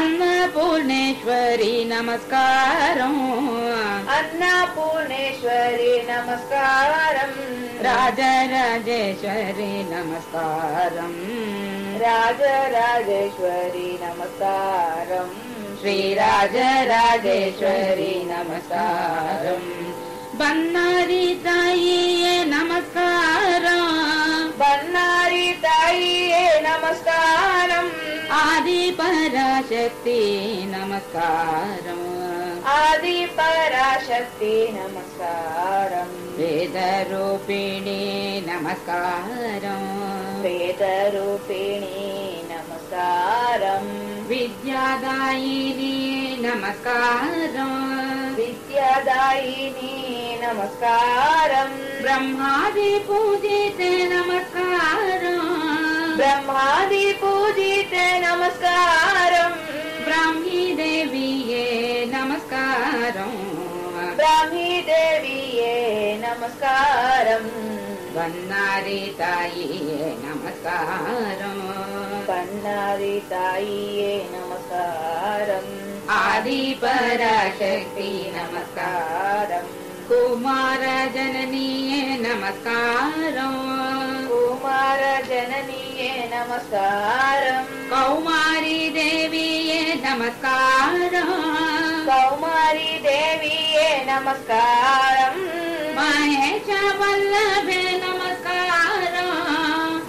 अन्नपूर्णेश्वरी नमस्कारम् अन्नपूर्णेश्वरी नमस्कारम् राजराजेश्वरी नमस्कारम् राजराजेश्वरी नमस्कारम् श्रीराजराजेश्वरी नमस्कारम् बन्नारी ताये नमस्कार। बन्नारी ताये नमस्कार। आदिपराशक्ति नमस्कारम्। आदिपराशक्ति नमस्कारम्। वेदरूपिणी नमस्कारम्। वेदरूपिणी नमस्कारम्। विद्यादायिनी नमस्कारम्। विद्यादायिनी नमस्कारम्। ब्रह्मादिपूजिते नमस्कारम्। ब्रह्मादिपूजिते നമസ്കാരം. ബ്രാഹ്മി ദേവിയെ നമസ്കാരം. ബ്രാഹ്മി ദേവിയെ നമസ്കാരം. വന്നാരി തായിയെ നമസ്കാരം. വന്നാരി തായിയെ നമസ്കാരം. ആദിപരാശക്തി നമസ്കാരം. കുമാര ജനനിയെ നമസ്കാരം. कौमारजननीये नमस्कारम्। कौमारी देवीये नमस्कारः कौमारी देवीये नमस्कारम्। महेश वल्लभे नमस्कार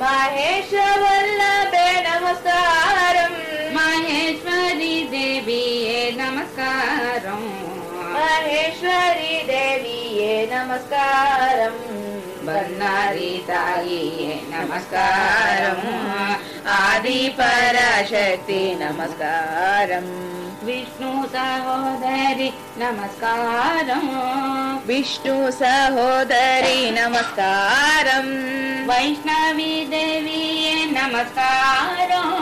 माहेशवल्लभे नमस्कारम्। महेश्वरी देवीये नमस्कारम्। महेश्वरी देवीये नमस्कारम्। ीतायि नमस्कारम् आदिपराशक्ति नमस्कारम् विष्णु सहोदरी नमस्कार। विष्णु सहोदरी नमस्कार। वैष्णवी देवीये नमस्कारम्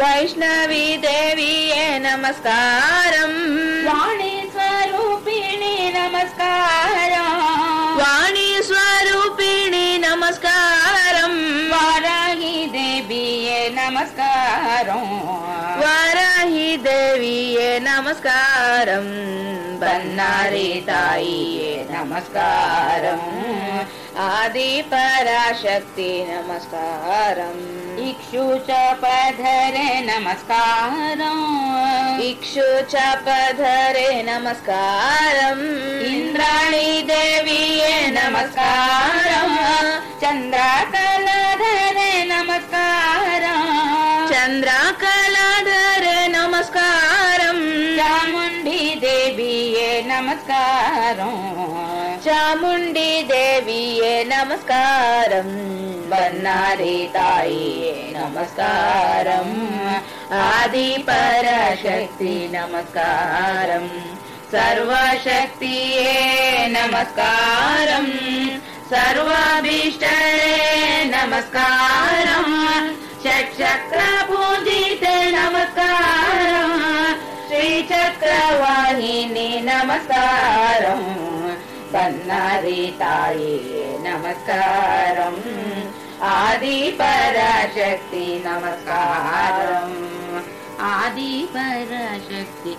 वैष्णवी देवीये नमस्कार। वाणीस्वरूपिणी नमस्कारम् देवीये नमस्कारम् नमस्कार। नमस्कारम् आदिपराशक्ति नमस्कारम् इक्षु च पधरे नमस्कारम् इक्षु च पधरे नमस्कारम् इन्द्राणी देवीये नमस्कारम् चन्द्राकर देवीये नमस्कार। चामुण्डी देवीये नमस्कारीताय नमस्कार। आदिपरशक्ति नमस्कारम् सर्वशक्तिये नमस्कारम् सर्वाभीष्टये नमस्कारम् षट्चक्र नमस्कारम्। ताय नमस्कारं आदि पराशक्ति नमस्कारं आदि पराशक्ति